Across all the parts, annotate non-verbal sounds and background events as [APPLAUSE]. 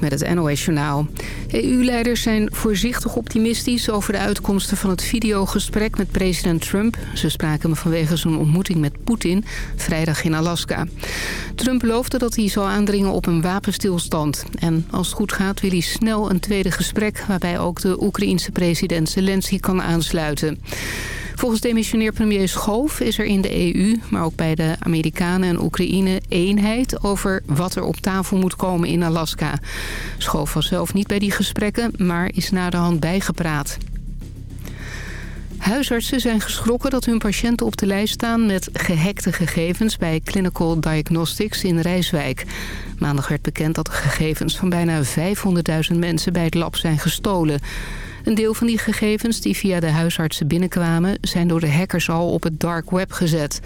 Met het NOS Journaal. EU-leiders zijn voorzichtig optimistisch over de uitkomsten van het videogesprek met president Trump. Ze spraken vanwege zijn ontmoeting met Poetin vrijdag in Alaska. Trump beloofde dat hij zal aandringen op een wapenstilstand. En als het goed gaat wil hij snel een tweede gesprek... waarbij ook de Oekraïense president Zelensky kan aansluiten. Volgens demissionair premier Schoof is er in de EU, maar ook bij de Amerikanen en Oekraïne eenheid over wat er op tafel moet komen in Alaska. Schoof was zelf niet bij die gesprekken, maar is na de hand bijgepraat. Huisartsen zijn geschrokken dat hun patiënten op de lijst staan met gehackte gegevens bij Clinical Diagnostics in Rijswijk. Maandag werd bekend dat de gegevens van bijna 500.000 mensen bij het lab zijn gestolen. Een deel van die gegevens die via de huisartsen binnenkwamen... zijn door de hackers al op het dark web gezet.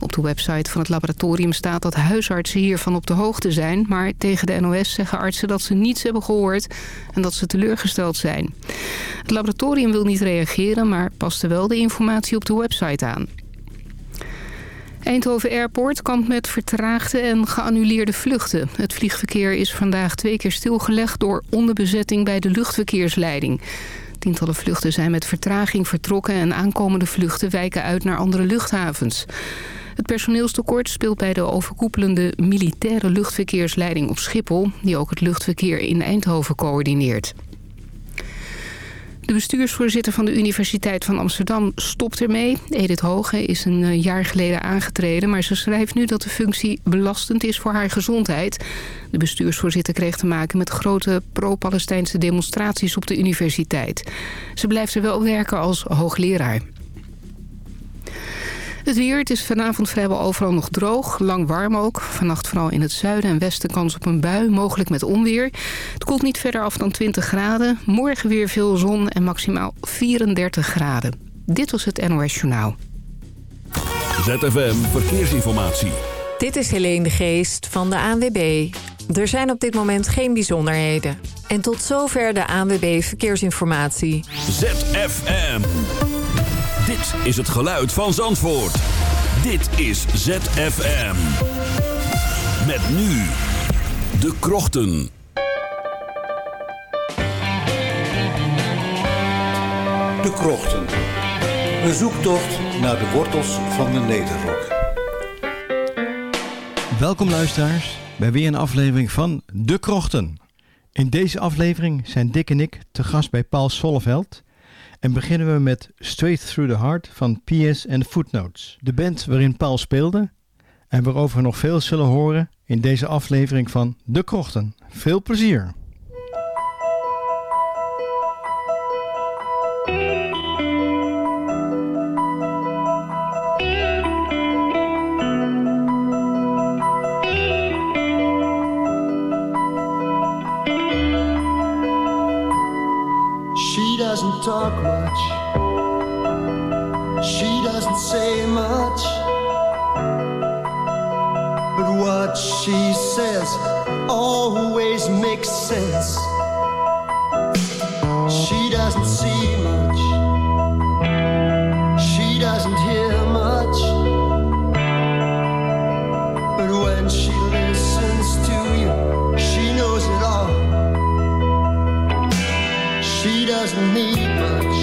Op de website van het laboratorium staat dat huisartsen hiervan op de hoogte zijn... maar tegen de NOS zeggen artsen dat ze niets hebben gehoord... en dat ze teleurgesteld zijn. Het laboratorium wil niet reageren, maar paste wel de informatie op de website aan. Eindhoven Airport kampt met vertraagde en geannuleerde vluchten. Het vliegverkeer is vandaag twee keer stilgelegd door onderbezetting bij de luchtverkeersleiding. Tientallen vluchten zijn met vertraging vertrokken en aankomende vluchten wijken uit naar andere luchthavens. Het personeelstekort speelt bij de overkoepelende militaire luchtverkeersleiding op Schiphol... die ook het luchtverkeer in Eindhoven coördineert. De bestuursvoorzitter van de Universiteit van Amsterdam stopt ermee. Edith Hoge is een eh, jaar geleden aangetreden... maar ze schrijft nu dat de functie belastend is voor haar gezondheid. De bestuursvoorzitter kreeg te maken met grote pro-Palestijnse demonstraties op de universiteit. Ze blijft er wel werken als hoogleraar. Het weer, het is vanavond vrijwel overal nog droog, lang warm ook. Vannacht vooral in het zuiden en westen kans op een bui, mogelijk met onweer. Het koelt niet verder af dan 20 graden. Morgen weer veel zon en maximaal 34 graden. Dit was het NOS Journaal. ZFM Verkeersinformatie. Dit is Helene de Geest van de ANWB. Er zijn op dit moment geen bijzonderheden. En tot zover de ANWB Verkeersinformatie. ZFM. Dit is het geluid van Zandvoort. Dit is ZFM. Met nu de krochten. De krochten. Een zoektocht naar de wortels van de Nederrok. Welkom luisteraars bij weer een aflevering van De Krochten. In deze aflevering zijn Dick en ik te gast bij Paul Solleveld en beginnen we met Straight Through the Heart van P.S. and Footnotes. De band waarin Paul speelde en waarover we nog veel zullen horen in deze aflevering van De Krochten. Veel plezier! to me, much.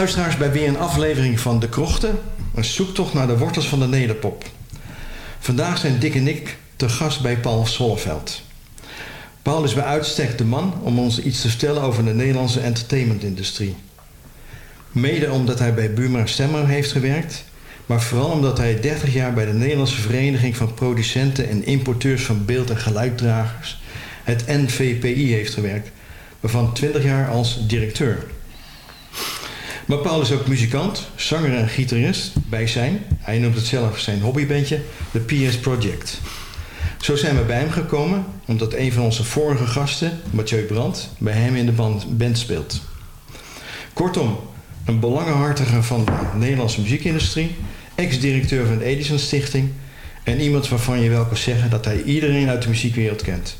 Luisteraars bij weer een aflevering van De Krochten. Een zoektocht naar de wortels van de nederpop. Vandaag zijn Dick en ik te gast bij Paul Zolleveld. Paul is bij uitstek de man om ons iets te vertellen over de Nederlandse entertainmentindustrie. Mede omdat hij bij Buma Stemmer heeft gewerkt, maar vooral omdat hij 30 jaar bij de Nederlandse Vereniging van Producenten en Importeurs van Beeld- en Geluiddragers, het NVPI, heeft gewerkt, waarvan 20 jaar als directeur. Maar Paul is ook muzikant, zanger en gitarist bij zijn, hij noemt het zelf zijn hobbybandje, de PS Project. Zo zijn we bij hem gekomen omdat een van onze vorige gasten, Mathieu Brandt, bij hem in de band, band speelt. Kortom, een belangenhartige van de Nederlandse muziekindustrie, ex-directeur van de Edison Stichting en iemand waarvan je wel kan zeggen dat hij iedereen uit de muziekwereld kent.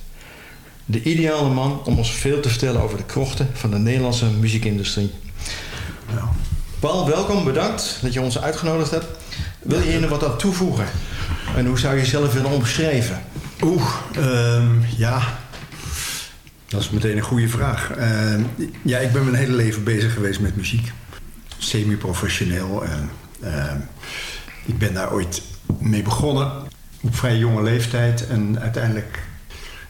De ideale man om ons veel te vertellen over de krochten van de Nederlandse muziekindustrie. Paul, welkom, bedankt dat je ons uitgenodigd hebt. Wil je nog wat aan toevoegen? En hoe zou je jezelf willen omschrijven? Oeh, ehm, ja. Dat is meteen een goede vraag. Ehm, ja, ik ben mijn hele leven bezig geweest met muziek. Semi-professioneel. En, ehm, ik ben daar ooit mee begonnen. Op vrij jonge leeftijd. En uiteindelijk...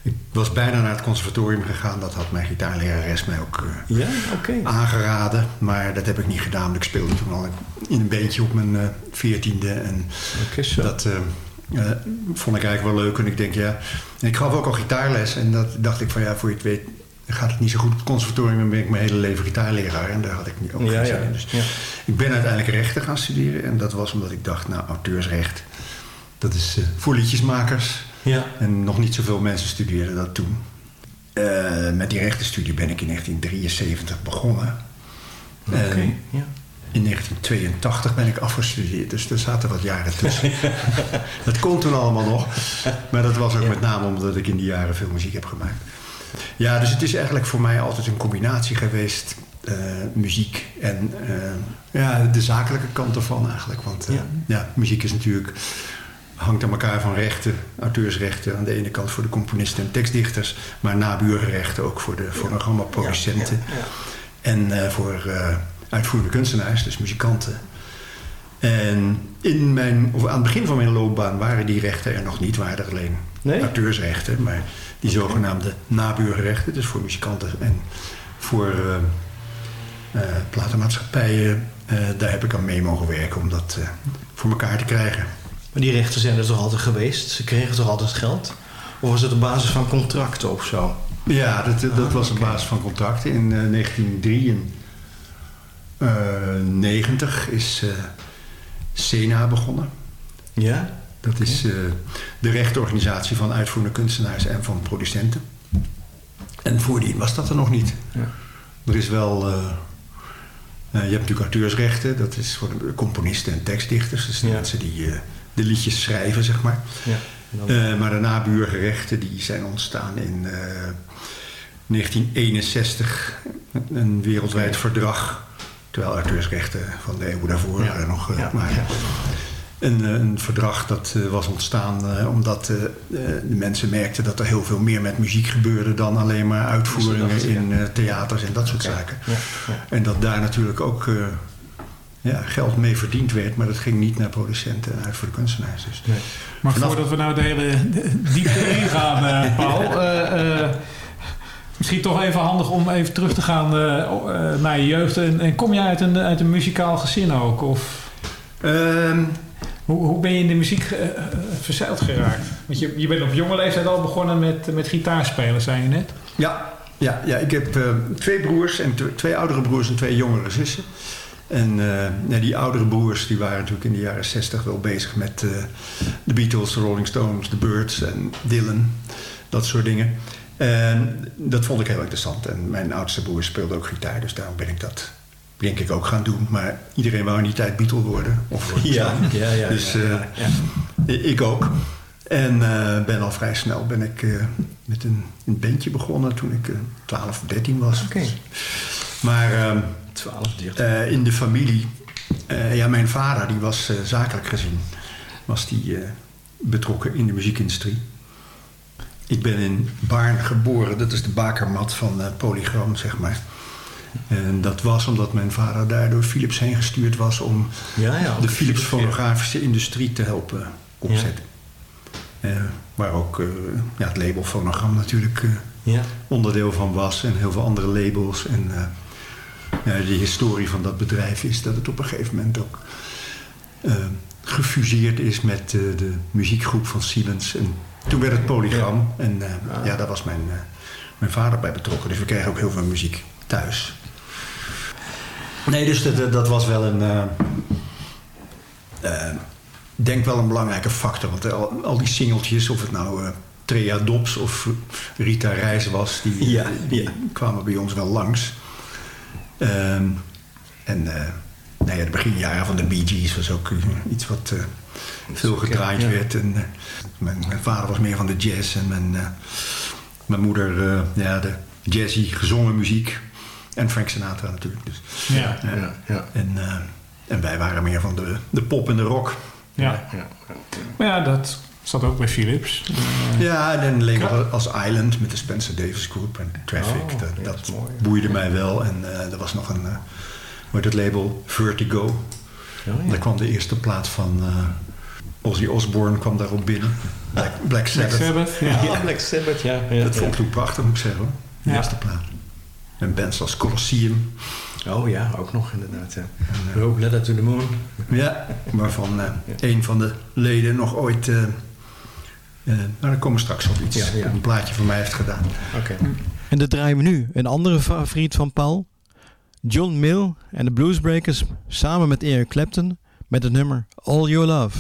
Ik was bijna naar het conservatorium gegaan. Dat had mijn gitaarlerares mij ook eh, Ja, aangeraden. Maar dat heb ik niet gedaan. want Ik speelde toen al in een beentje op mijn eh, veertiende. en dat eh, vond ik eigenlijk wel leuk. En ik denk, ja... En ik gaf ook al gitaarles. En dat dacht ik van, ja, voor je het weet... gaat het niet zo goed op het conservatorium... dan ben ik mijn hele leven gitaarleraar. En daar had ik niet- ook Ja, geen ja, zin in. Dus ja. ik ben uiteindelijk rechten gaan studeren. En dat was omdat ik dacht, nou, auteursrecht... dat is voor liedjesmakers... Ja. En nog niet zoveel mensen studeerden dat toen. Eh, met die rechtenstudie ben ik in 1973 begonnen. Oké, ja. in 1982 ben ik afgestudeerd, dus er zaten wat jaren tussen. [LAUGHS] dat kon toen allemaal nog. Maar dat was ook met name omdat ik in die jaren veel muziek heb gemaakt. Ja, dus het is eigenlijk voor mij altijd een combinatie geweest. eh, muziek en eh, ja, de zakelijke kant ervan eigenlijk. Want Ja. ja. muziek is natuurlijk hangt aan elkaar van rechten, auteursrechten aan de ene kant voor de componisten en tekstdichters, maar nabuurrechten ook voor de fonogrammaproducenten en eh, voor eh, uitvoerende kunstenaars, dus muzikanten. En in mijn, of aan het begin van mijn loopbaan waren die rechten er nog niet, waren er alleen Nee? auteursrechten, maar die zogenaamde nabuurrechten, dus voor muzikanten en voor eh, platenmaatschappijen, daar heb ik aan mee mogen werken om dat voor elkaar te krijgen. Maar die rechten zijn er toch altijd geweest? Ze kregen toch altijd geld? Of was het op basis van contracten of zo? Ja, dat, dat Ah, was op basis van contracten. In eh, 1993 is eh SENA begonnen. Ja? Dat is eh, de rechtorganisatie van uitvoerende kunstenaars en van producenten. En voordien was dat er nog niet. Ja. Er is wel... eh, eh, je hebt natuurlijk auteursrechten. Dat is voor de componisten en tekstdichters. Dus de Ja. mensen die eh, de liedjes schrijven, zeg maar. ja. Dan- Eh, maar de nabuurgerechten die zijn ontstaan in eh, 1961. Een wereldwijd verdrag. Terwijl auteursrechten van de eeuw daarvoor Ja. eh, nog eh, Ja, ja. Een, eh, een verdrag dat eh, was ontstaan eh, omdat eh, eh, de mensen merkten dat er heel veel meer met muziek gebeurde dan alleen maar uitvoeringen in eh, theaters en dat soort zaken. Ja, ja. En dat daar natuurlijk ook eh, ja, geld mee verdiend werd, maar dat ging niet naar producenten en uit voor de kunstenaars. Dus. Nee. Maar Vanaf- voordat we nou de hele diepte ingaan, [LAUGHS] eh Paul. eh, eh, misschien toch even handig om even terug te gaan naar je jeugd. En, en kom je uit een, uit een muzikaal gezin ook? Of Ehm, hoe, hoe ben je in de muziek verzeild geraakt? Want je, je bent op jonge leeftijd al begonnen met, met gitaarspelen, zei je net. Ja, ja, ja ik heb twee broers en tw- twee oudere broers en twee jongere zussen. En eh, die oudere broers die waren natuurlijk in de jaren zestig wel bezig met eh, de Beatles, de Rolling Stones, de Birds en Dylan. Dat soort dingen. En dat vond ik heel interessant. En mijn oudste broer speelde ook gitaar, dus daarom ben ik dat denk ik ook gaan doen. Maar iedereen wou in die tijd Beatle worden. Of [LAUGHS] Ja, [LAUGHS] ja, ja, Dus eh, ja, ik ook. En ben al vrij snel ben ik met een, een bandje begonnen toen ik eh, 12 of 13 was. Oké. Maar ehm, 12, 13. eh, in de familie, eh, ja, mijn vader die was eh, zakelijk gezien, was die betrokken in de muziekindustrie. Ik ben in Baarn geboren, dat is de bakermat van Polygram, zeg maar. En dat was omdat mijn vader daar door Philips heen gestuurd was... om Ja, ja. de Philips fonografische industrie te helpen opzetten. Waar ook ja, het label Fonogram natuurlijk Ja. onderdeel van was. En heel veel andere labels. En de historie van dat bedrijf is dat het op een gegeven moment ook eh, gefuseerd is met eh, de muziekgroep van Siemens. En toen werd het Polygram. En eh, ja, daar was mijn, eh, mijn vader bij betrokken. Dus we kregen ook heel veel muziek thuis. Nee, dus dat, dat was wel een... eh, eh, denk wel een belangrijke factor. Want al, al die singeltjes, of het nou eh Trea Dobbs of Rita Reis was... die, Ja, die ja. kwamen bij ons wel langs. Ehm, en eh nou ja, de beginjaren van de Bee Gees was ook eh, iets wat eh, veel gedraaid ja. werd. En, mijn, mijn vader was meer van de jazz en mijn, eh, mijn moeder eh, ja, de jazzy gezongen muziek. En Frank Sinatra natuurlijk. Dus, Ja. Ja, ja. En, en wij waren meer van de, de pop en de rock. Ja. Ja, ja. Maar ja, dat zat ook bij Philips. Ja, en een label als Island met de Spencer Davis Group en Traffic. Oh, dat dat dat is mooi. boeide mij wel. En eh, er was nog een, eh hoe heet het label, Vertigo. Oh, ja. Daar kwam de eerste plaat van eh, Ozzy Osbourne kwam daarop binnen. Black, Black Black Sabbath. Sabbath. Ja. Ja, Black Sabbath, ja. ja, Dat ja. vond ik toen prachtig, moet ik zeggen. hoor. De Ja. eerste plaat. En bands als Colosseum. Oh ja, ook nog inderdaad. Ja. Rope Letter to the Moon. Ja, waarvan een van de leden nog ooit... eh eh nou, daar komen we straks op iets. Ja, ja. Een plaatje voor mij heeft gedaan. Oké. En dan draaien we nu een andere favoriet van Paul. John Mill en de Bluesbreakers samen met Eric Clapton met het nummer All Your Love.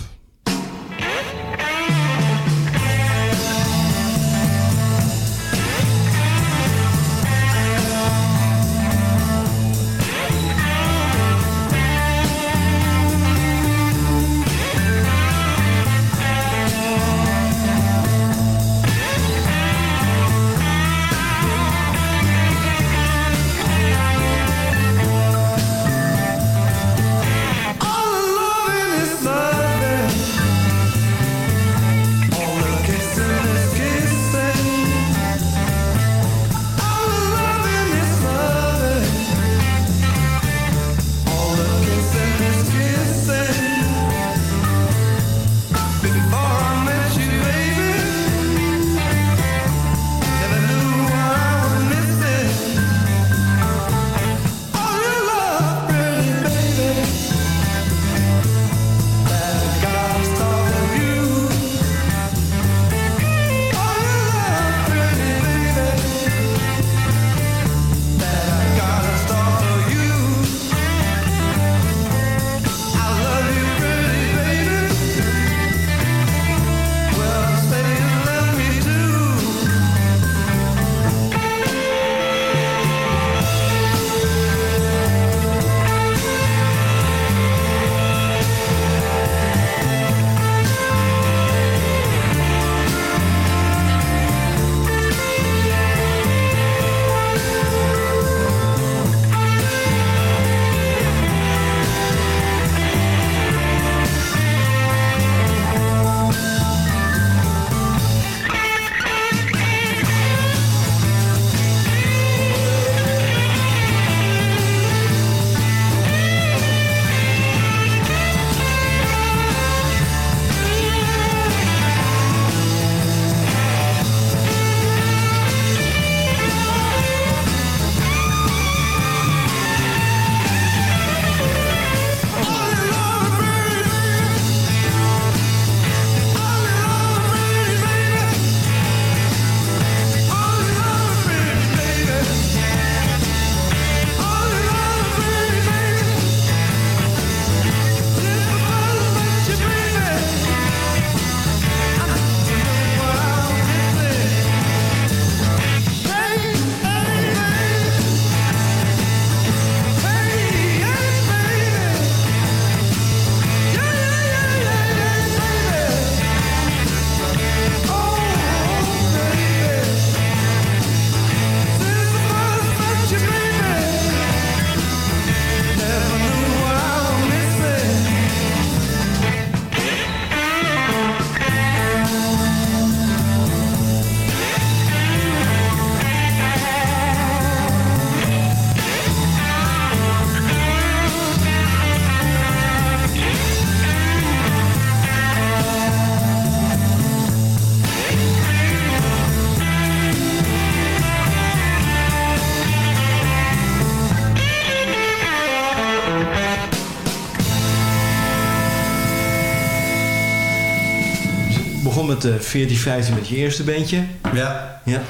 Uh, 14, 15 met je eerste bandje. Ja. Ja.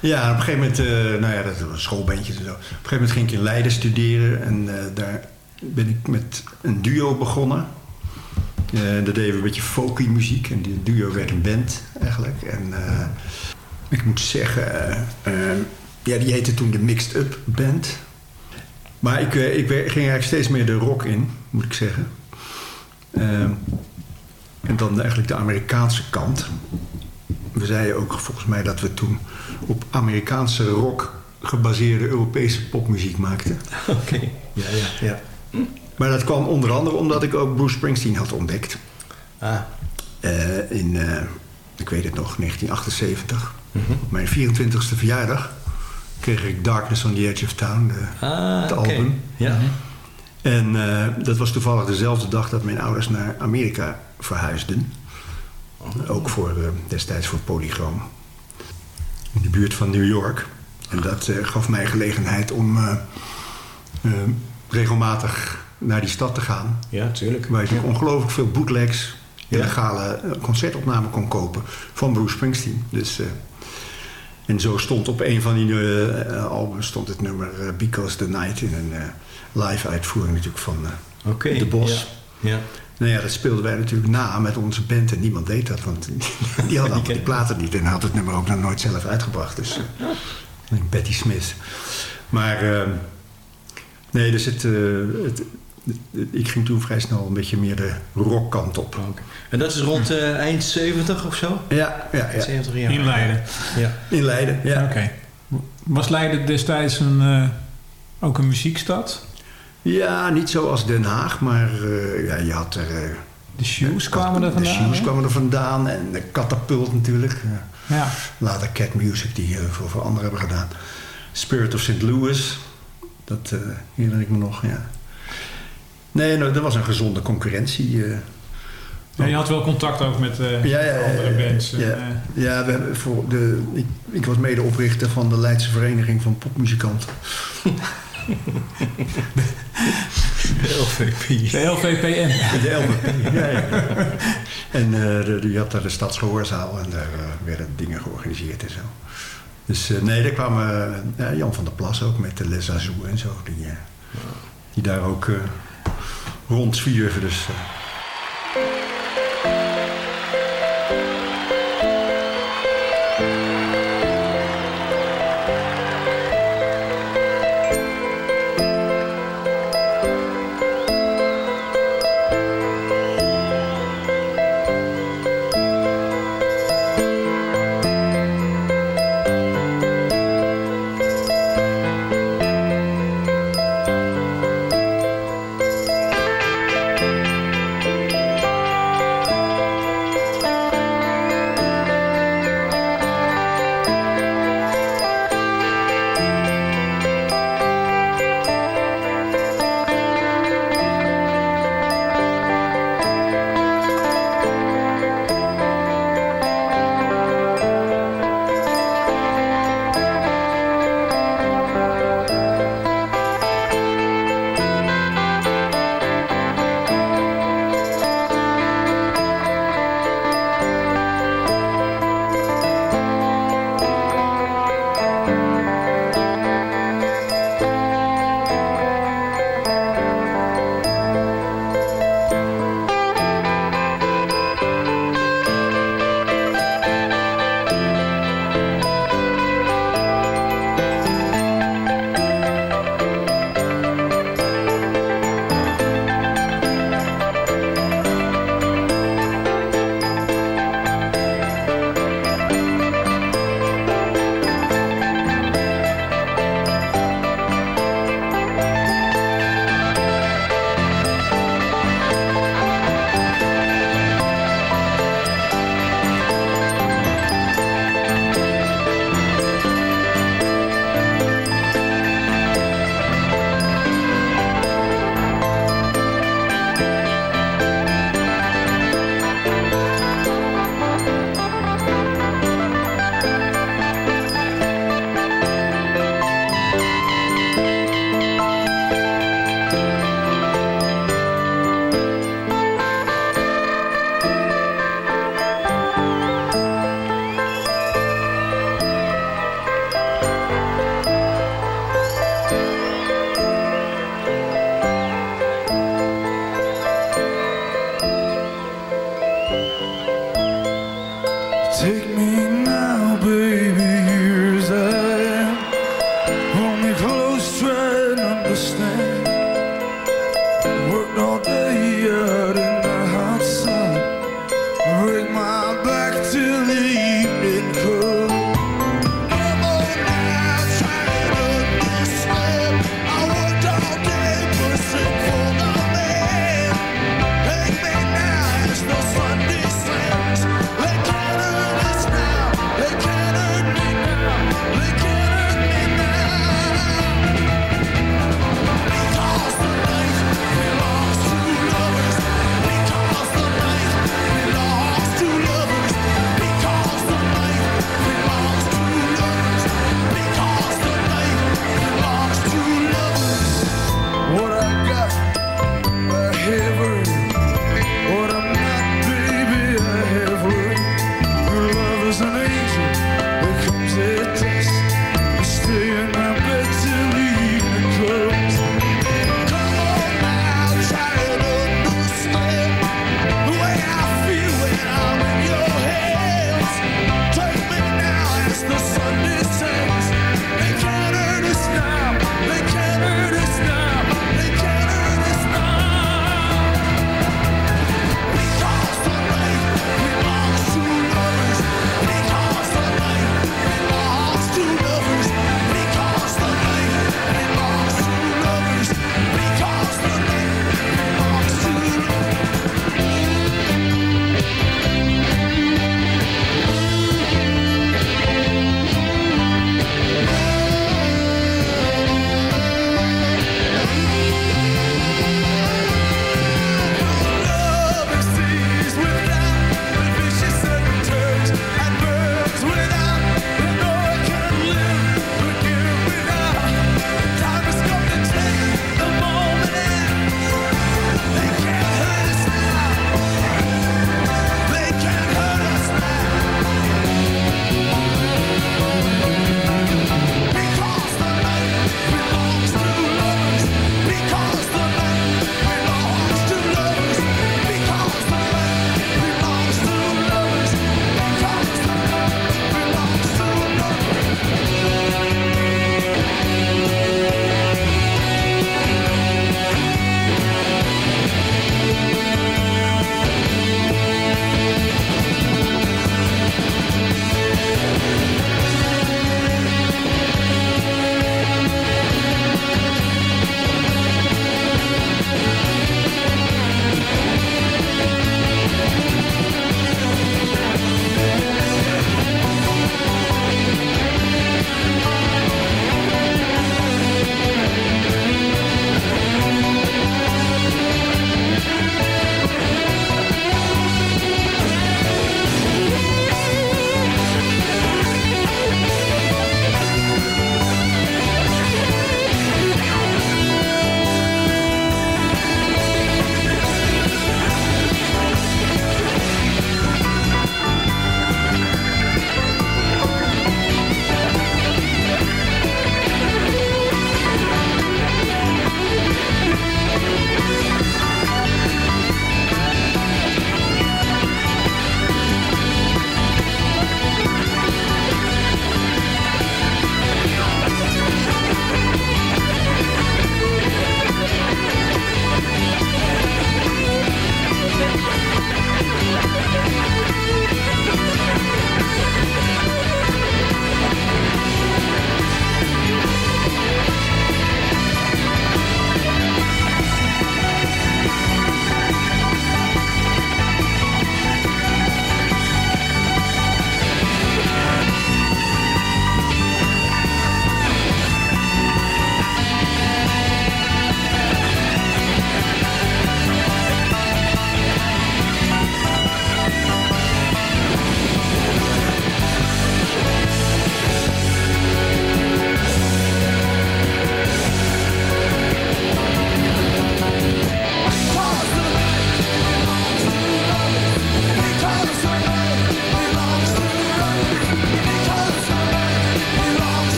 Ja, op een gegeven moment, uh, nou ja, dat was een schoolbandje en zo. Op een gegeven moment ging ik in Leiden studeren en uh, daar ben ik met een duo begonnen. Uh, dat deden we een beetje folky muziek en die duo werd een band eigenlijk. En ik moet zeggen, ja, die heette toen de Mixed Up Band. Maar ik, ik ging eigenlijk steeds meer de rock in, moet ik zeggen. En dan eigenlijk de Amerikaanse kant we zeiden ook volgens mij dat we toen op Amerikaanse rock gebaseerde Europese popmuziek maakten. [LAUGHS] Oké, okay. ja, ja, ja. Maar dat kwam onder andere omdat ik ook Bruce Springsteen had ontdekt. Ah. Uh, in, uh, ik weet het nog, 1978. Mm -hmm. Op mijn 24ste verjaardag kreeg ik Darkness on the Edge of Town, de, ah, het okay. album. Ja. En uh, dat was toevallig dezelfde dag dat mijn ouders naar Amerika verhuisden. Ook voor, uh, destijds voor Polygram. In de buurt van New York. En dat uh, gaf mij gelegenheid om uh, regelmatig naar die stad te gaan. Ja, tuurlijk. Waar je ja. ongelooflijk veel bootlegs, illegale concertopnamen kon kopen van Bruce Springsteen. Dus, en zo stond op een van die albums stond het nummer Because the Night in een live uitvoering natuurlijk van okay, De Bos. Ja. Ja. Nou ja, dat speelden wij natuurlijk na met onze band en niemand deed dat, want die hadden die, [LAUGHS] die platen niet en had het nummer ook nog nooit zelf uitgebracht. Dus uh, Betty Smith. Maar uh, nee, dus het, uh, het, ik ging toen vrij snel een beetje meer de rockkant op. Okay. En dat is rond eind 70 of zo? Ja, ja, ja. 70 jaar. In Leiden? Ja. In Leiden, ja. Oké. Okay. Was Leiden destijds een, ook een muziekstad? Ja, niet zoals Den Haag, maar uh, ja, je had er... Uh, de shoes kwamen er vandaan? De shoes kwamen er vandaan en de Catapult natuurlijk. Ja. Later Cat Music, die uh, voor, voor anderen hebben gedaan. Spirit of St. Louis, dat herinner ik me nog, ja. Nee, nou, er was een gezonde concurrentie. ja, je had wel contact ook met ja, ja, andere bands. Ja, ja we hebben voor de, ik, ik was medeoprichter van de Leidse Vereniging van Popmuzikanten. [LAUGHS] De LVP. De LVPN. De LVP, ja, ja. [LAUGHS] En uh, je had daar de Stadsgehoorzaal en daar uh, werden dingen georganiseerd en zo. Dus uh, nee, daar kwamen Jan van der Plas ook met de Les Azou en zo. Die, die daar ook rondzwierven. Dus,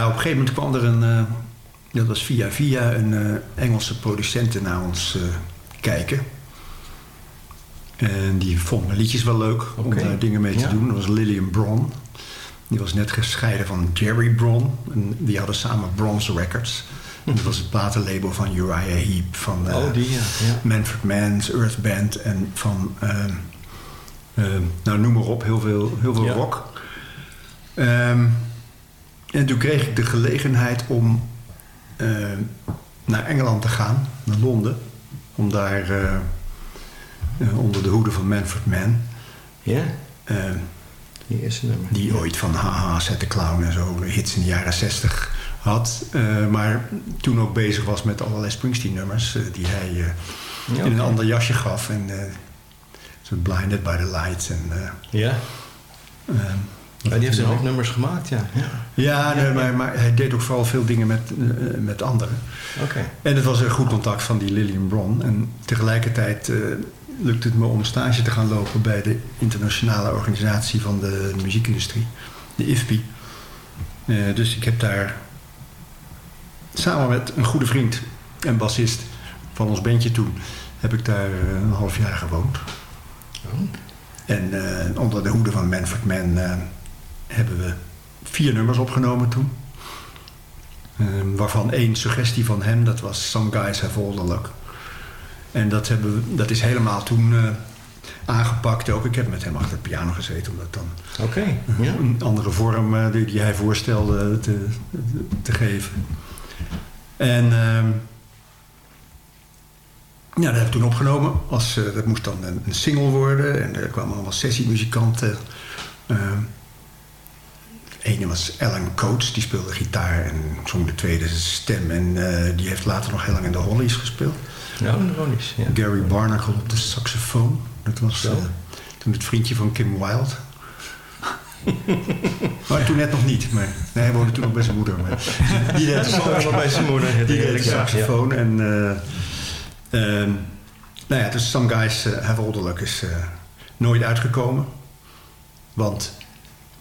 Ja, op een gegeven moment kwam er een... Uh, dat was via via een uh, Engelse producenten naar ons uh, kijken. En die vond mijn liedjes wel leuk okay. om daar dingen mee te ja. doen. Dat was Lillian Bron. Die was net gescheiden van Jerry Bron. En die hadden samen Bronze Records. Dat was het platenlabel van Uriah Heep, van uh, oh, die, ja. Ja. Manfred Mann's Earth Band en van, uh, uh, nou noem maar op, heel veel, heel veel ja. rock. Um, en toen kreeg ik de gelegenheid om naar Engeland te gaan, naar Londen, om daar onder de hoede van Manfred Mann. Ja. die eerste nummer. Die ooit van Haha, Zet de Clown en zo, hits in de jaren zestig had. Maar toen ook bezig was met allerlei Springsteen-nummers uh, die hij in een ander jasje gaf. En zo Blinded by the Lights. En, ja. Ja. Die heeft een hoop nummers gemaakt, ja. Ja, ja, nee, maar, maar, hij deed ook vooral veel dingen met, met anderen. Okay. En het was een goed contact van die Lillian Bron. En tegelijkertijd lukte het me om stage te gaan lopen bij de internationale organisatie van de, muziekindustrie, de IFPI. dus ik heb daar samen met een goede vriend en bassist van ons bandje toen... heb ik daar een half jaar gewoond. Oh. En uh, onder de hoede van Manfred Mann uh, hebben we vier nummers opgenomen toen. Uh, waarvan één suggestie van hem, dat was Some Guys Have All The Luck. En dat, hebben we, dat is helemaal toen aangepakt ook. Ik heb met hem achter het piano gezeten om dat dan okay, een andere vorm die, die, hij voorstelde te, te geven. En uh, ja, dat heb ik toen opgenomen. Als, uh, dat moest dan een, een, single worden. En er kwamen allemaal sessiemuzikanten. Uh, ene was Alan Coates, die speelde gitaar en zong de tweede stem. En uh, die heeft later nog heel lang in de Hollies gespeeld. Ja, de Hollies, ja. Gary Barnacle op de saxofoon. Dat was toen het vriendje van Kim Wilde. [LAUGHS] maar toen net nog niet. Maar, nee, hij woonde toen nog bij zijn moeder. Maar, die deed nog bij zijn moeder. Die deed de saxofoon. En, uh, nou ja, dus Some Guys Have All The Luck is nooit uitgekomen. Want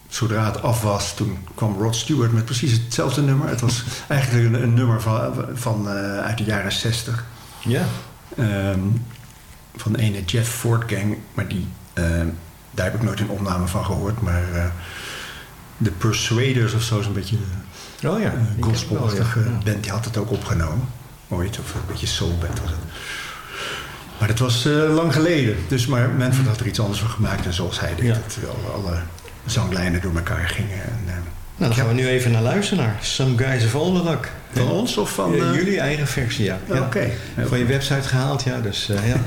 zodra het af was, toen kwam Rod Stewart met precies hetzelfde nummer. Het was [LAUGHS] eigenlijk een, een nummer van, van uit de jaren zestig. Ja. Um, van de ene Jeff Ford Gang, maar die daar heb ik nooit een opname van gehoord. Maar uh, de Persuaders of zo is een beetje oh ja, uh, gospelachtige ja. band. Die had het ook opgenomen. Ooit. Of een beetje soulband was het. Maar dat was uh, lang geleden. Dus maar Manfred had er iets anders van gemaakt. En zoals hij deed. Ja. Alle, alle zanglijnen door elkaar gingen. En, nou, dan gaan we nu even naar luisteren naar Some Guys of Luck. Van ons of van... jullie eigen versie, ja. ja. Oké. Okay. Van je website gehaald, ja. Dus ja. [LAUGHS]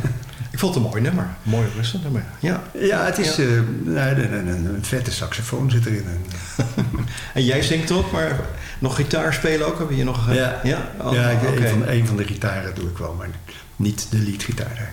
Ik vond het een mooi nummer. Mooi rustig nummer. Ja, ja het is ja. Uh, een, een, een, vette saxofoon zit erin. [LAUGHS] en jij zingt ook, maar nog gitaar spelen ook? Heb je nog, uh, ja, ja? Oh, ja ik, okay. een, van, een van de gitaren doe ik wel, maar niet de leadgitaar.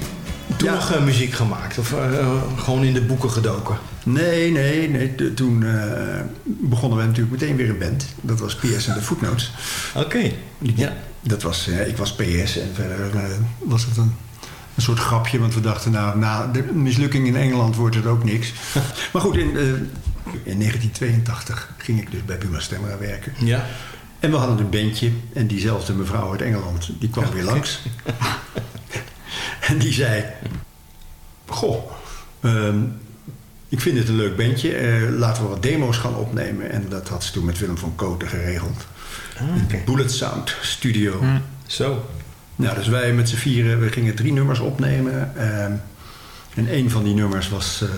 Toen Ja. nog muziek gemaakt? Of eh, eh, gewoon in de boeken gedoken? Nee, nee, nee. Toen eh, begonnen we natuurlijk meteen weer een band. Dat was PS en de Footnotes. Oké. Ja. Dat was, ik was PS en verder was het een, een soort grapje. Want we dachten, nou, na de mislukking in Engeland wordt het ook niks. [LAUGHS] maar goed, in, in 1982 ging ik dus bij Buma Stemra werken. Ja. En we hadden een bandje. En diezelfde mevrouw uit Engeland, die kwam weer langs. [LAUGHS] en die zei... Goh, ehm, ik vind het een leuk bandje. eh, laten we wat demo's gaan opnemen. En dat had ze toen met Willem van Koten geregeld. In de Bullet Sound Studio. Zo. Nou, dus wij met z'n vieren, we gingen drie nummers opnemen. ehm, en een van die nummers was eh,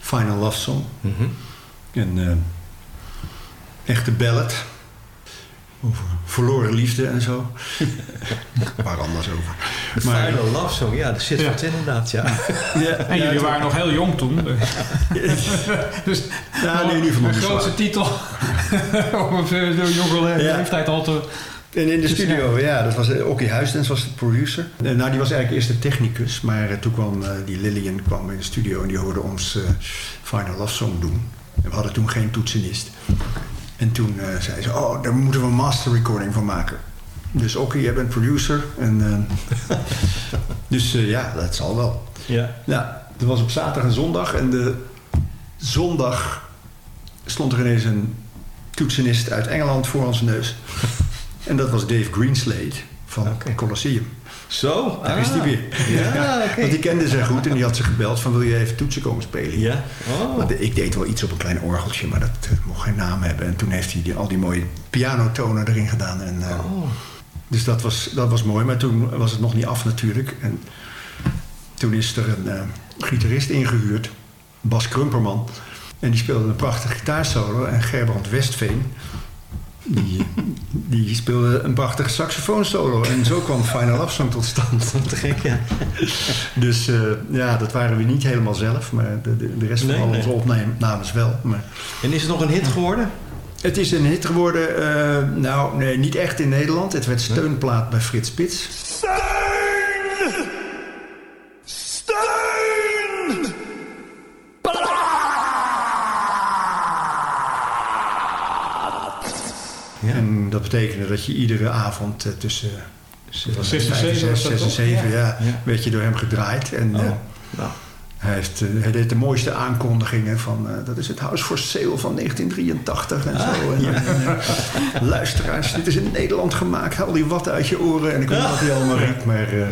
Final Love Song. Mhm. Een eh, echte ballad. Over verloren liefde en zo. [LAUGHS] Waar anders over. De Maar- Final Love Song, ja, daar zit Ja. wat in inderdaad, ja. Ja, En ja, jullie waren nog heel jong toen. [LAUGHS] dus Ja, nee, niet van de grootste zwaar. [LAUGHS] titel. Op een door jonge leeftijd al te... En in de Dus studio, ja, dat was uh, Okkie Huisdens was de producer. En, nou, die was eigenlijk eerst de technicus, maar eh, toen kwam eh, die Lillian kwam in de studio en die hoorde ons eh, Final Love Song doen. En we hadden toen geen toetsenist. En toen eh, zei ze, oh, daar moeten we een master recording van maken. Dus Okkie, jij bent producer. En, eh, [LAUGHS] dus eh, ja, dat zal wel. Ja. Ja, dat was op zaterdag en zondag. En de zondag stond er ineens een toetsenist uit Engeland voor onze neus. [LAUGHS] En dat was Dave Greenslade van Oké. Colosseum. Zo? Daar is hij weer. Ja. Want die kende ze goed en die had ze gebeld van wil je even toetsen komen spelen? Ja. Oh. Want ik deed wel iets op een klein orgeltje, maar dat eh, mocht geen naam hebben. En toen heeft hij die, al die mooie pianotonen erin gedaan. En, eh, Oh. Dus dat was, dat was mooi, maar toen was het nog niet af natuurlijk. En toen is er een eh, gitarist ingehuurd, Bas Krumperman. En die speelde een prachtig gitaarsolo. En Gerbrand Westveen, die, die speelde een prachtig saxofoonsolo. En zo kwam Final Love Song tot stand. [LAUGHS] Te gek, ja. Dus eh, ja, dat waren we niet helemaal zelf. Maar de, de, de rest Nee, van al nee. onze opnames wel. Maar En is het nog een hit geworden? het is een hit geworden. eh, nou, nee, niet echt in Nederland. Het werd steunplaat bij Frits Spits. Dat betekende dat je iedere avond eh, tussen tussen Zes en vijf zeven was zes, dat zes en toch? zeven, ja, Ja. werd je door hem gedraaid. En Oh. eh, Nou. hij, heeft, eh, hij deed de mooiste aankondigingen van... eh, dat is het House for Sale van 1983 en zo. En, en, eh, luisteraars, dit is in Nederland gemaakt. Haal die wat uit je oren. En ik weet niet wat hij allemaal riep, maar... eh,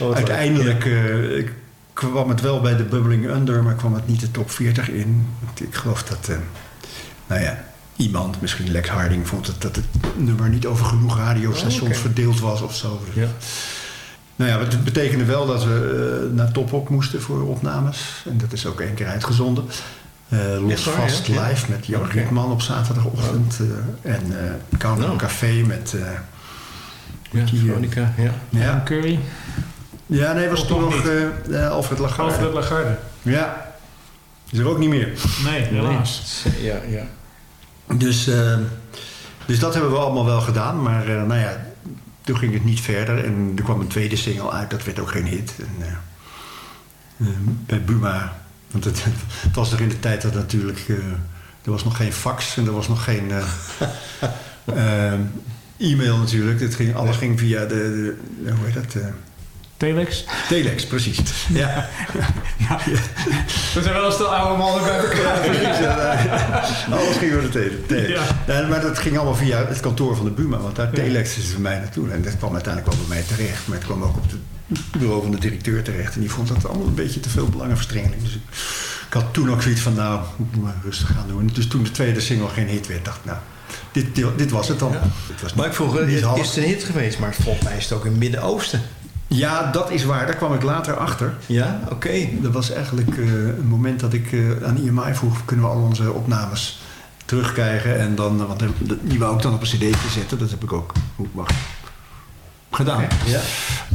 Oh, Uiteindelijk eh, ik kwam het wel bij de Bubbling Under, maar kwam het niet de top 40 in. Ik geloof dat, eh, nou ja, iemand, misschien Lex Harding, vond het, dat het nummer niet over genoeg radiostations Oh, verdeeld was of zo. Ja. Nou ja, het betekende wel dat we eh, naar Topop moesten voor opnames. En dat is ook één keer uitgezonden. Eh, los waar, vast ja? Live met Jan Oké. Rietman op zaterdagochtend. en eh Countdown Nou. Café met... eh, Ja, Veronica, ja. ja. Curry. ja, nee, was Of toen toch nog Alfred Lagarde. Alfred Lagarde. Ja, is er ook niet meer. Nee, helaas. Ja, ja. Dus, eh, dus dat hebben we allemaal wel gedaan. Maar eh, nou ja, toen ging het niet verder. En er kwam een tweede single uit. Dat werd ook geen hit. En, eh, eh, bij Buma. Want het, het was er in de tijd dat natuurlijk... eh, er was nog geen fax en er was nog geen... eh, [LAUGHS] eh, e-mail natuurlijk. Het ging, alles ging via de... de hoe heet dat? Telex. telex, precies. [LAUGHS] Ja. Ja. We zijn wel eens de oude mannen bij elkaar. [LAUGHS] Precies. Alles ging door de tele. Ja. Maar dat ging allemaal via het kantoor van de Buma. Want daar telexten ze mij naartoe. En dat kwam uiteindelijk wel bij mij terecht. Maar het kwam ook op de bureau van de directeur terecht. En die vond dat allemaal een beetje te veel belangenverstrengeling. Dus ik, ik had toen ook zoiets van, nou, moet ik maar rustig gaan doen. Dus toen de tweede single geen hit werd, dacht ik, nou, dit, dit, dit was het dan. Ja. Dit was Maar ik vroeg, is half. het een hit geweest? Maar volgens mij is het ook in het Midden-Oosten. Ja, dat is waar. Daar kwam ik later achter. Ja, oké. Dat was eigenlijk eh, een moment dat ik eh, aan IMI vroeg... kunnen we al onze opnames terugkrijgen? En dan, want de- die wou ik dan op een cd'tje zetten. Dat heb ik ook hoe- wacht, gedaan. Ja.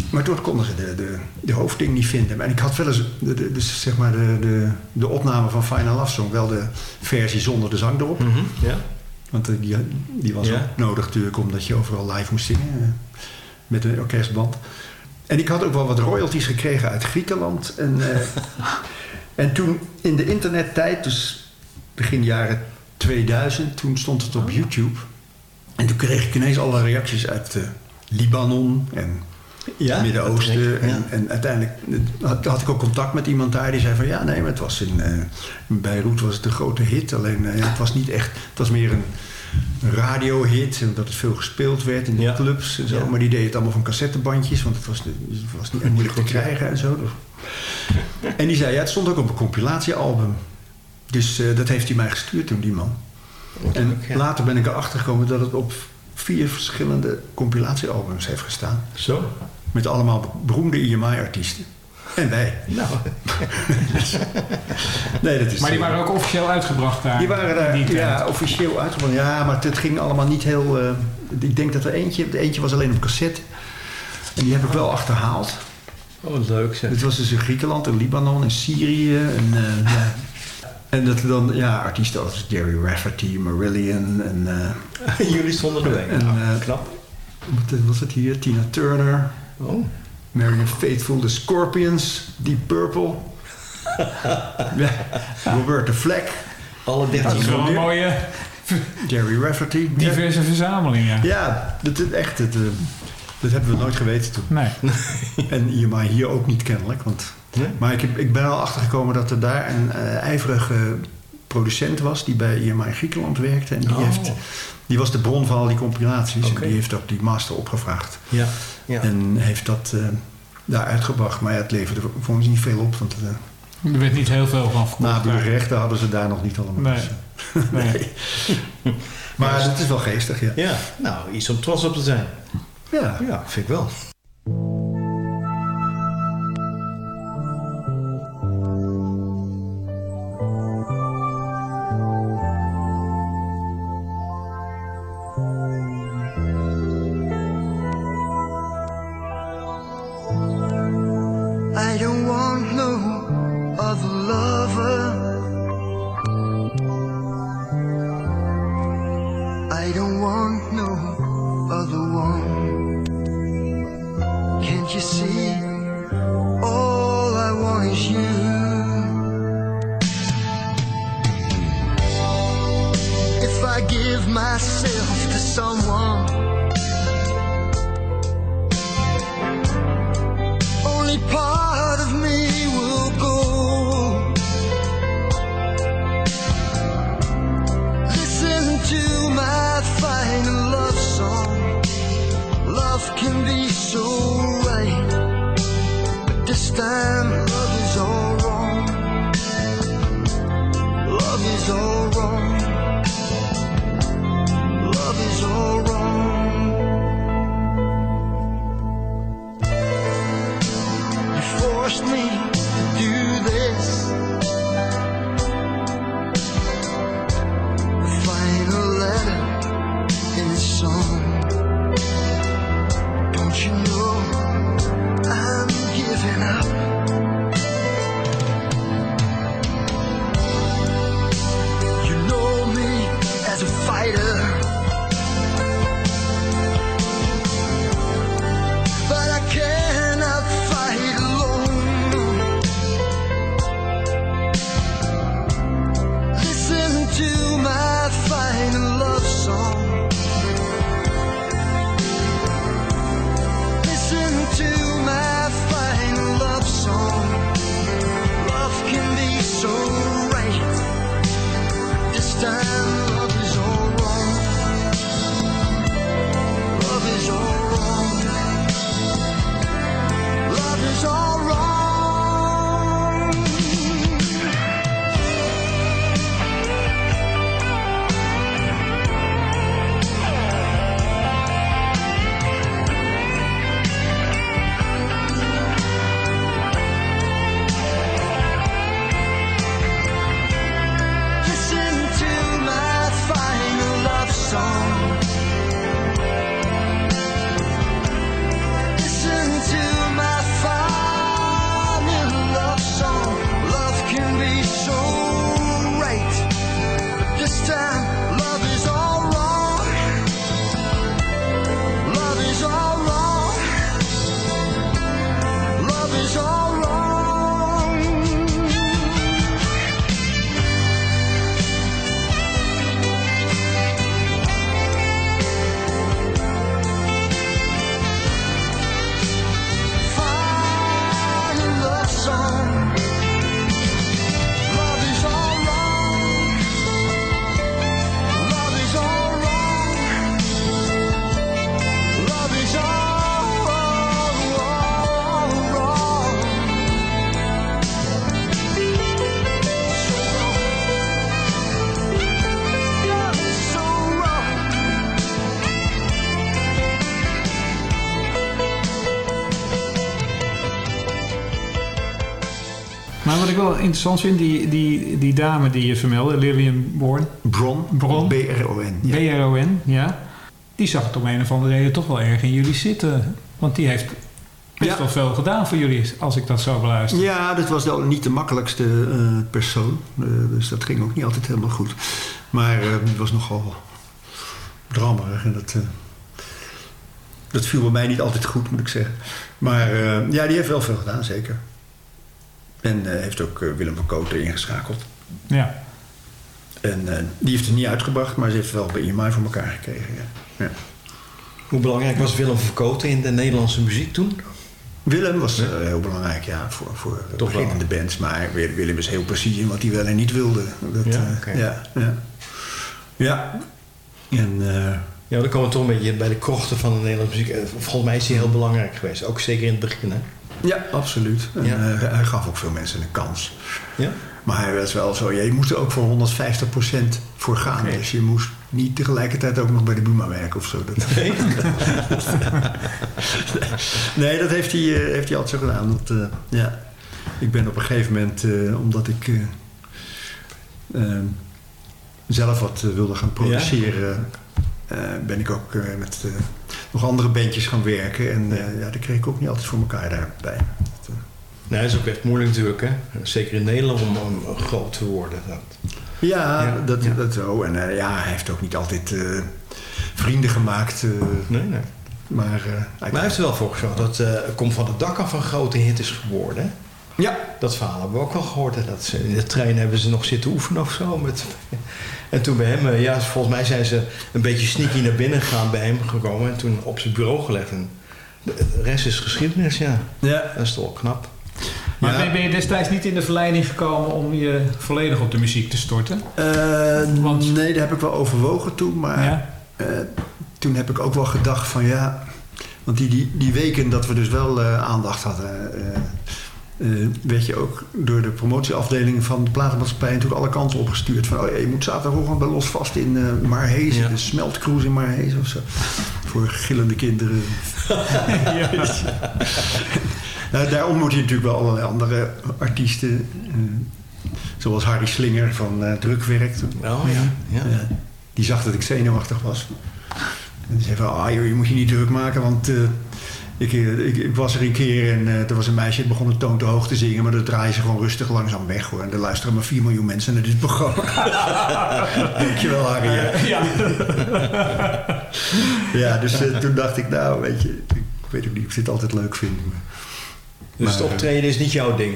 Maar toen konden ze de, de, de hoofdding niet vinden. En ik had wel eens de, de, dus zeg maar de, de, de opname van Final Love Song... wel de versie zonder de zang erop. Ja. Want eh, die, die was ook nodig natuurlijk... omdat je overal live moest zingen eh, met een orkestband. En ik had ook wel wat royalties gekregen uit Griekenland. En, eh, [LAUGHS] en toen in de internettijd, dus begin jaren 2000... toen stond het op YouTube. En toen kreeg ik ineens alle reacties uit eh, Libanon en Ja, Midden-Oosten. En, en uiteindelijk had, had ik ook contact met iemand daar die zei van ja, nee, maar het was in, eh, in Beirut was het een grote hit. Alleen het was niet echt, het was meer een radiohit, omdat het veel gespeeld werd in de Ja. clubs en zo. Ja. Maar die deed het allemaal van cassettebandjes, want het was, het was niet moeilijk te krijgen en zo. En die zei ja, het stond ook op een compilatiealbum. Dus eh, dat heeft hij mij gestuurd toen, die man. En ja. later ben ik erachter gekomen dat het op vier verschillende compilatiealbums heeft gestaan. Zo. Met allemaal beroemde IMI-artiesten. En wij. Nou, [LAUGHS] Nee, dat is Maar die eh, waren ook officieel uitgebracht daar. die waren daar die ja, officieel uitgebracht. Ja, maar het ging allemaal niet heel... eh, ik denk dat er eentje... De eentje was alleen op cassette. En die heb ik wel achterhaald. oh, leuk zeg. Het was dus in Griekenland, in Libanon, in Syrië. En, eh, ja. en dat er dan, ja, artiesten als Jerry Rafferty, Marillion en... eh, [LAUGHS] Jullie stonden erbij. En, Nou, knap. wat was het hier? Tina Turner, Oh. Marion Faithful, The Scorpions, Deep Purple. [LAUGHS] ja, Roberta Flack, Alle Dat 13 is wel een mooie Jerry Rafferty. Diverse verzameling, ja. ja dat is echt... Het, eh, dat hebben we nooit geweten toen. Nee. [LAUGHS] En IMI hier ook niet kennelijk. Want, Nee? Maar ik, heb, ik ben al achtergekomen dat er daar een eh, ijverige producent was... die bij IMI Griekenland werkte. En die, Oh. heeft, die was de bron van al die compilaties. En die heeft ook die master opgevraagd. Ja. ja. En heeft dat eh, daar uitgebracht. Maar ja, het leverde voor ons niet veel op. Want eh Er werd niet heel veel van verkocht. nabuurrechten hadden ze daar nog niet allemaal. Nee. Eh, [LAUGHS] Nee. Maar het is wel geestig, ja. ja, nou, iets om trots op te zijn. Ja, Ja, vind ik wel. Maar wat ik wel interessant vind, die, die, die dame die je vermeldde, Lillian Bourne. Bron. Bron. B-R-O-N. Ja. B-R-O-N, ja. Die zag het om een of andere reden toch wel erg in jullie zitten. Want die heeft best Ja. wel veel gedaan voor jullie, als ik dat zo beluister. Ja, dat was wel niet de makkelijkste eh, persoon. Eh, dus dat ging ook niet altijd helemaal goed. Maar eh, het was nogal drammerig. En dat, dat viel bij mij niet altijd goed, moet ik zeggen. Maar ja, die heeft wel veel gedaan, zeker. En eh, heeft ook eh, Willem van Kooten ingeschakeld. Ja. En eh, die heeft het niet uitgebracht, maar ze heeft wel bij IMI voor elkaar gekregen. Ja. Ja. Hoe belangrijk was Willem Verkoten in de Nederlandse muziek toen? Willem was eh, heel belangrijk, ja, voor, voor Toch beginnende bands. Maar Wi- Willem is heel precies in wat hij wel en niet wilde. Dat, Ja, eh, oké. ja, ja. ja. En eh, Ja, dan komen we toch een beetje bij de krochten van de Nederlandse muziek. Volgens mij is hij heel belangrijk geweest. Ook zeker in het begin, hè? Ja, absoluut. En, Ja. eh, hij gaf ook veel mensen een kans. Ja. Maar hij was wel zo, je moest er ook voor 150% voor gaan. Dus je moest niet tegelijkertijd ook nog bij de Buma werken of zo. Dat, [LAUGHS] Nee? nee, dat heeft hij, eh, heeft hij altijd zo gedaan. Dat, eh, ja. Ik ben op een gegeven moment, omdat ik zelf wat wilde gaan produceren, ben ik ook eh, met eh, nog andere bandjes gaan werken. En eh, ja, dat kreeg ik ook niet altijd voor elkaar daarbij. Dat, eh, Nou, dat is ook echt moeilijk natuurlijk, hè? Zeker in Nederland om, om groot te worden. Dat. ja, Ja, dat, ja. dat zo. En eh, ja, hij heeft ook niet altijd eh, vrienden gemaakt. eh, Nee, nee. maar, eh, Maar hij heeft er wel voor gezorgd dat eh Kom van het dak af een grote hit is geworden. hè? ja, Dat verhaal hebben we ook wel gehoord. Hè? Dat ze, in de trein hebben ze nog zitten oefenen of zo. Met, en toen bij hem, eh, ja, volgens mij zijn ze een beetje sneaky naar binnen gegaan bij hem gekomen. En toen op zijn bureau gelegd. En de rest is geschiedenis, ja. ja. Dat is toch wel knap. Maar Ja. ben- je destijds niet in de verleiding gekomen om je volledig op de muziek te storten? Eh, Want- Nee, daar heb ik wel overwogen toen. Maar Ja. eh, toen heb ik ook wel gedacht van ja... Want die, die, die weken dat we dus wel eh, aandacht hadden... eh, werd je ook door de promotieafdeling van de platenmaatschappij... natuurlijk alle kanten opgestuurd. Van oh, ja, je moet zaterdagochtend bij Los Vast in eh Marhezen. Ja. De smeltcruise in Marhezen of zo. Voor gillende kinderen. [LAUGHS] Nou, daar ontmoet je natuurlijk wel allerlei andere artiesten. eh, zoals Harry Slinger van eh, Drukwerk. Oh ja. ja. Die zag dat ik zenuwachtig was. En die zei van, ah joh, je moet je niet druk maken, want ik, eh, ik, ik was er een keer en eh, er was een meisje dat begon een toon te hoog te zingen, maar dat draaien ze gewoon rustig langzaam weg hoor. En er luisteren maar 4 miljoen mensen naar dit programma. [LAUGHS] Dankjewel Harry. Ja, Ja. ja dus eh, toen dacht ik, nou weet je, ik weet ook niet of ik dit altijd leuk vind. maar- Dus het Maar, optreden is niet jouw ding.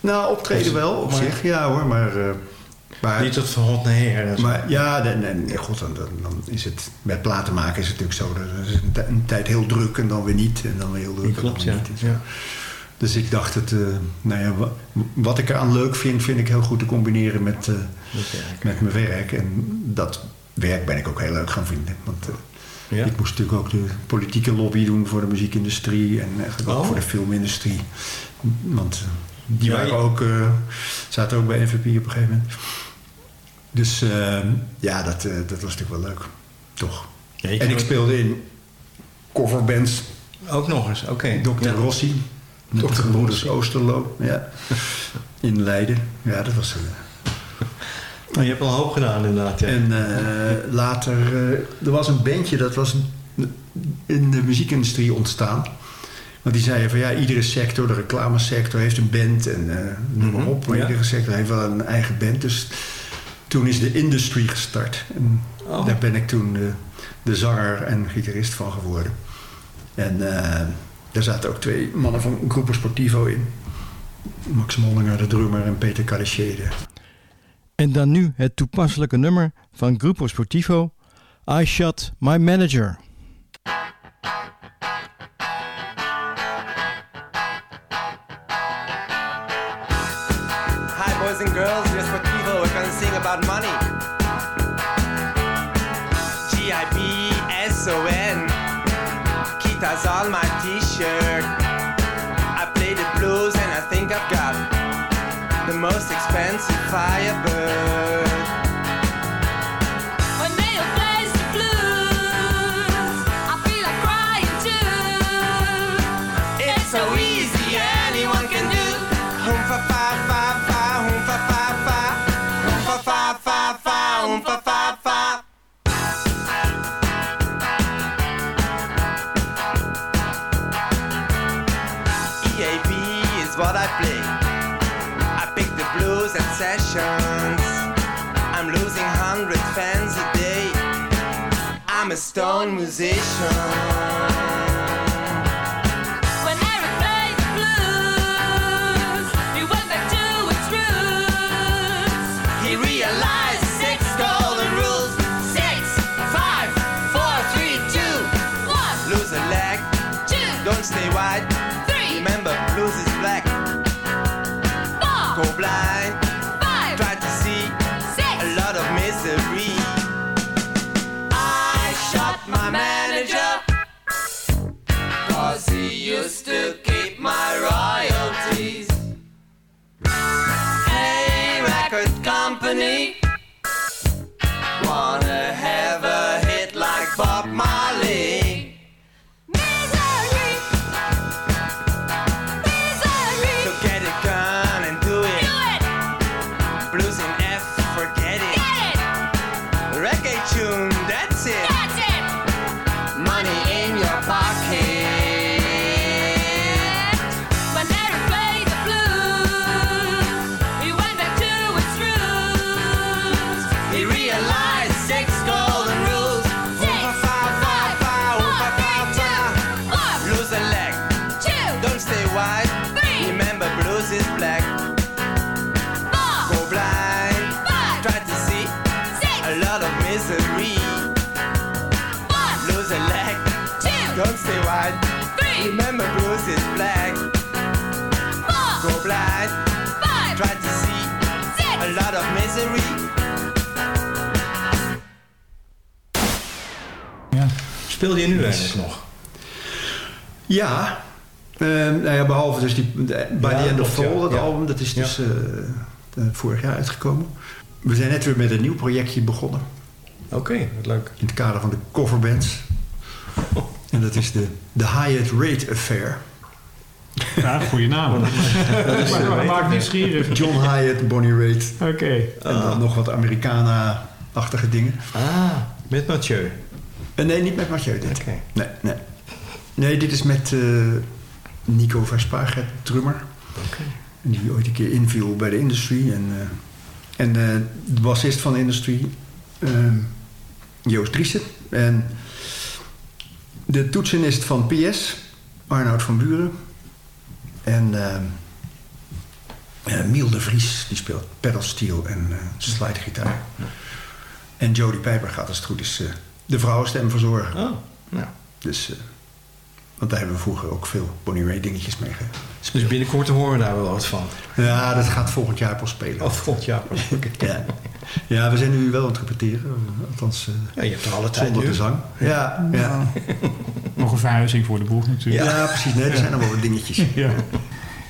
Nou, optreden wel op Maar- zich, ja hoor, maar... eh, maar Niet tot van hot naar her. dat is- Maar ja, dan, dan, god, dan, dan, is het... Met platen maken is het natuurlijk zo. Dat is een, tij- een tijd heel druk en dan weer niet. En dan weer heel druk Klopt, en ja. dan weer niet. en ja. Dus ik dacht, het, eh, nou ja, wa- wat ik eraan leuk vind... vind ik heel goed te combineren met, eh, met mijn werk. En dat werk ben ik ook heel leuk gaan vinden. Want eh, Ja. ik moest natuurlijk ook de politieke lobby doen... voor de muziekindustrie en eigenlijk ook Oh. voor de filmindustrie. Want eh, die Ja, waren ook, eh, zaten ook bij NVP op een gegeven moment. Dus eh, ja, dat, eh, dat was natuurlijk wel leuk. Toch. Ja, en ik ook- speelde in coverbands. Ook nog eens, oké. Dr. Ja. Rossi. Dr. Rossi. Oosterlo. Ja. [LAUGHS] In Leiden. Ja, dat was... eh, Oh, je hebt al een hoop gedaan inderdaad. Ja. En eh, later, eh, er was een bandje dat was in de muziekindustrie ontstaan. Want die zeiden van ja, iedere sector, de reclamesector heeft een band en eh noem maar Mhm, op. Maar ja. iedere sector heeft wel een eigen band. Dus toen is de industry gestart. En Oh. daar ben ik toen de, de zanger en gitarist van geworden. En eh, daar zaten ook twee mannen van Groepo Sportivo in. Max Mollinger, de drummer, en Peter Calichede. En dan nu het toepasselijke nummer van Grupo Sportivo, I Shot My Manager. I'm a stone musician. Dominique. Speel je nu eigenlijk nog? Ja, eh, nou ja, behalve dus die de, By Ja, the End of Fall, ja. dat Ja. album, dat is dus eh, eh, vorig jaar uitgekomen. We zijn net weer met een nieuw projectje begonnen. Oké, wat leuk. In het kader van de coverbands. [LAUGHS] En dat is de, de Hyatt Rate Affair. Ja, goede naam. [LAUGHS] maar maar maakt nieuwsgierig. John Hyatt, Bonnie Raitt Oké. en dan nog wat Americana-achtige dingen. Ah, met Mathieu. Eh, nee, niet met Mathieu dit. Nee, nee. Nee, dit is met eh, Nico Verspaget, drummer. Die ooit een keer inviel bij de Industry. En, eh, en de bassist van de Industry, ehm, Joost Driessen. En de toetsenist van PS, Arnoud van Buren. En ehm eh, Miel de Vries, die speelt pedalsteel en eh slidegitaar. En Jody Pijper gaat als het goed is de vrouwenstem verzorgen. Oh, nou. Dus, eh, want daar hebben we vroeger ook veel Bonnie Ray dingetjes mee ge- Dus binnenkort horen we daar wel wat van. Ja, dat gaat volgend jaar pas spelen. Of volgend jaar pas. [LAUGHS] Ja. ja, we zijn nu wel aan het repeteren. Althans, eh, Ja, je hebt er alle tijd zonder nu. de zang. Ja, ja. Nog een verhuizing voor de boeg natuurlijk. ja. precies. Nee, er zijn nog wel wat dingetjes. [LAUGHS] Ja.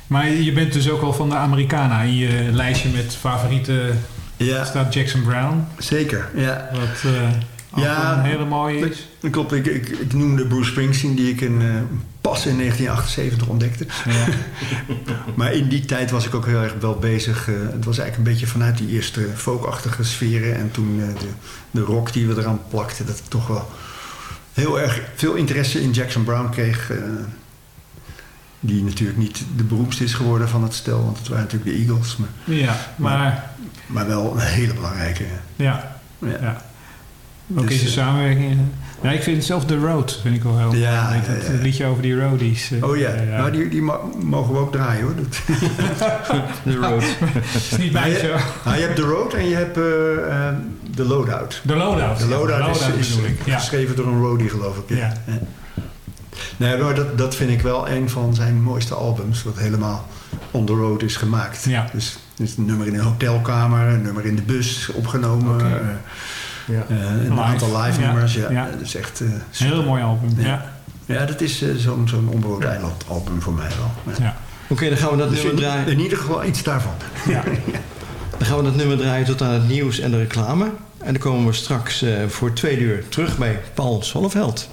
Maar je bent dus ook al van de Americana. In je lijstje met favorieten Ja, staat Jackson Brown. zeker. Ja. Wat eh Ja, een hele mooie is. Dat klopt. Ik, ik, ik noemde Bruce Springsteen, die ik in, eh, pas in 1978 ontdekte. Ja. [LAUGHS] Maar in die tijd was ik ook heel erg wel bezig. eh, het was eigenlijk een beetje vanuit die eerste folkachtige sferen. En toen eh, de, de rock die we eraan plakten, dat ik toch wel heel erg veel interesse in Jackson Brown kreeg. die natuurlijk niet de beroemdste is geworden van het stel, want het waren natuurlijk de Eagles. Maar, ja, maar maar wel een hele belangrijke. ja, Ja, ja. Ook Dus, in zijn eh, samenwerking. Ja, ik vind zelf The Road vind ik wel heel Ja, Dat ja. liedje over die roadies. eh, Oh ja, eh, nou die, die mo- mogen we ook draaien hoor. Dat, The Road. [LAUGHS] is niet bij Maar zo. je, nou, je hebt de Road en je hebt eh, eh, de Loadout. De Loadout. De ja, Loadout is, is bedoel ik. Ja. geschreven door een roadie, geloof ik. Ja. Nee, maar dat, dat vind ik wel een van zijn mooiste albums, wat helemaal on the road is gemaakt. Ja. Dus, dus een nummer in een hotelkamer, een nummer in de bus opgenomen, eh, eh, een Live. aantal live Ja. nummers. Ja, Ja. Dat is echt eh, Een super. heel mooi album. Ja. Ja. Ja, dat is eh, zo'n zo'n onbewoond eiland album voor mij wel. Ja. Ja. Oké, dan gaan we dat Dus nummer in, draaien. in ieder geval iets daarvan. [LAUGHS] Ja. Dan gaan we dat nummer draaien tot aan het nieuws en de reclame. En dan komen we straks eh, voor twee uur terug bij Paul Zonneveld.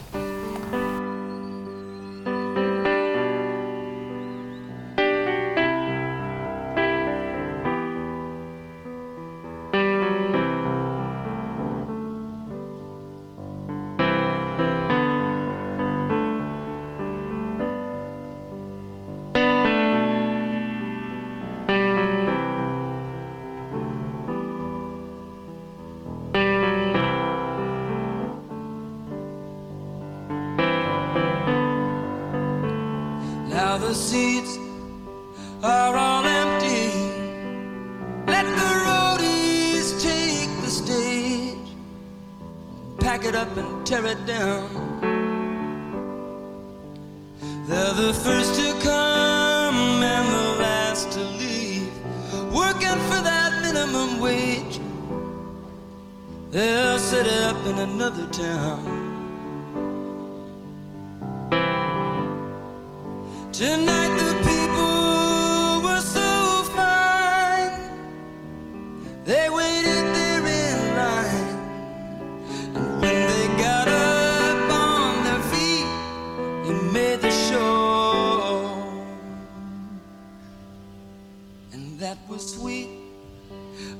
That was sweet.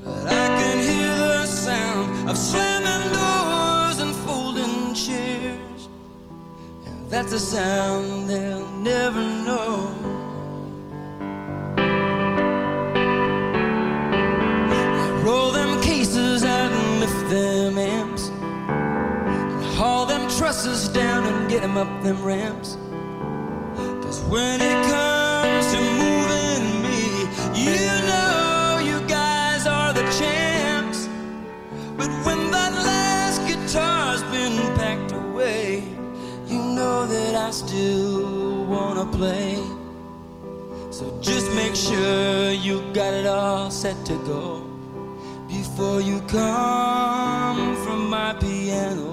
But I can hear the sound of slamming doors and folding chairs. And that's a sound they'll never know. Roll them cases out and lift them amps. And haul them trusses down and get them up them ramps. Cause when it comes I still wanna play. So just make sure you got it all set to go before you come from my piano.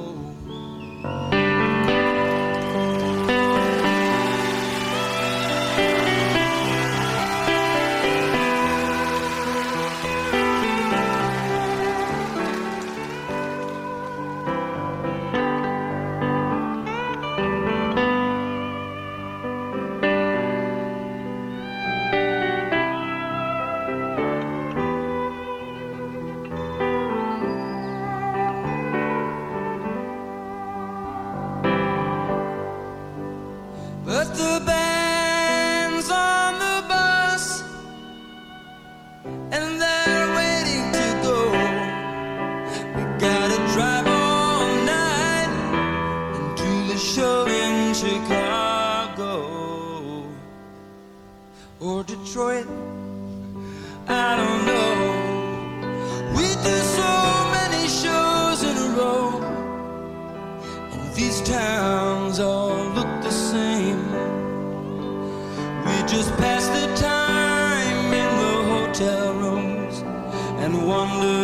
Towns all look the same. We just pass the time in the hotel rooms and wander